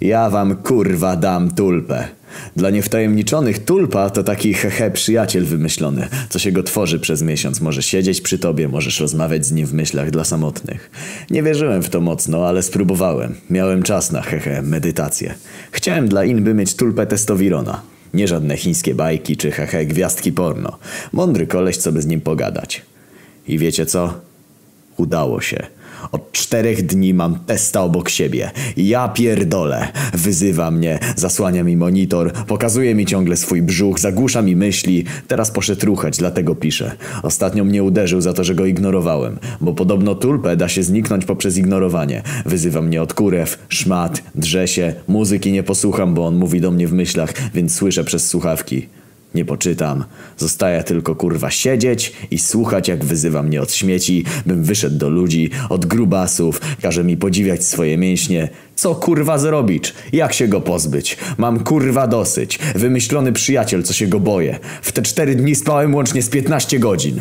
Ja wam kurwa dam tulpę. Dla niewtajemniczonych tulpa to taki hehe przyjaciel wymyślony, co się go tworzy przez miesiąc. Może siedzieć przy tobie, możesz rozmawiać z nim w myślach dla samotnych. Nie wierzyłem w to mocno, ale spróbowałem. Miałem czas na hehe medytację. Chciałem dla inby mieć tulpę testowirona. Nie żadne chińskie bajki czy hehe gwiazdki porno. Mądry koleś, co by z nim pogadać. I wiecie co? Udało się. Od czterech dni mam testa obok siebie. Ja pierdolę. Wyzywa mnie, zasłania mi monitor, pokazuje mi ciągle swój brzuch, zagłusza mi myśli. Teraz poszedł ruchać, dlatego piszę. Ostatnio mnie uderzył za to, że go ignorowałem. Bo podobno tulpę da się zniknąć poprzez ignorowanie. Wyzywa mnie od kurew, szmat, drze się. Muzyki nie posłucham, bo on mówi do mnie w myślach, więc słyszę przez słuchawki. Nie poczytam. Zostaje tylko kurwa siedzieć i słuchać jak wyzywa mnie od śmieci, bym wyszedł do ludzi, od grubasów, każe mi podziwiać swoje mięśnie. Co kurwa zrobić? Jak się go pozbyć? Mam kurwa dosyć. Wymyślony przyjaciel, co się go boję. W te cztery dni spałem łącznie z 15 godzin.